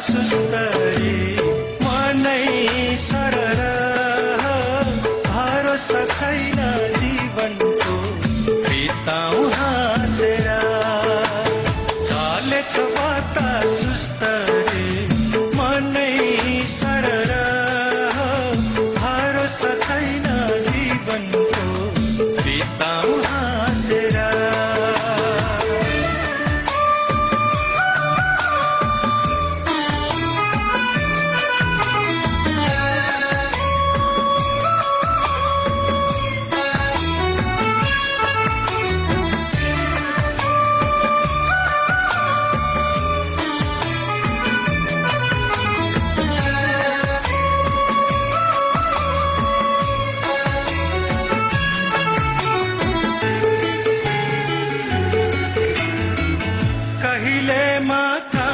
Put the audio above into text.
सुस्तरी मनै सरर भरोसा छैन जीवनको बिताउ हाँसेर चलेछ बता सुस्तरी। মাথা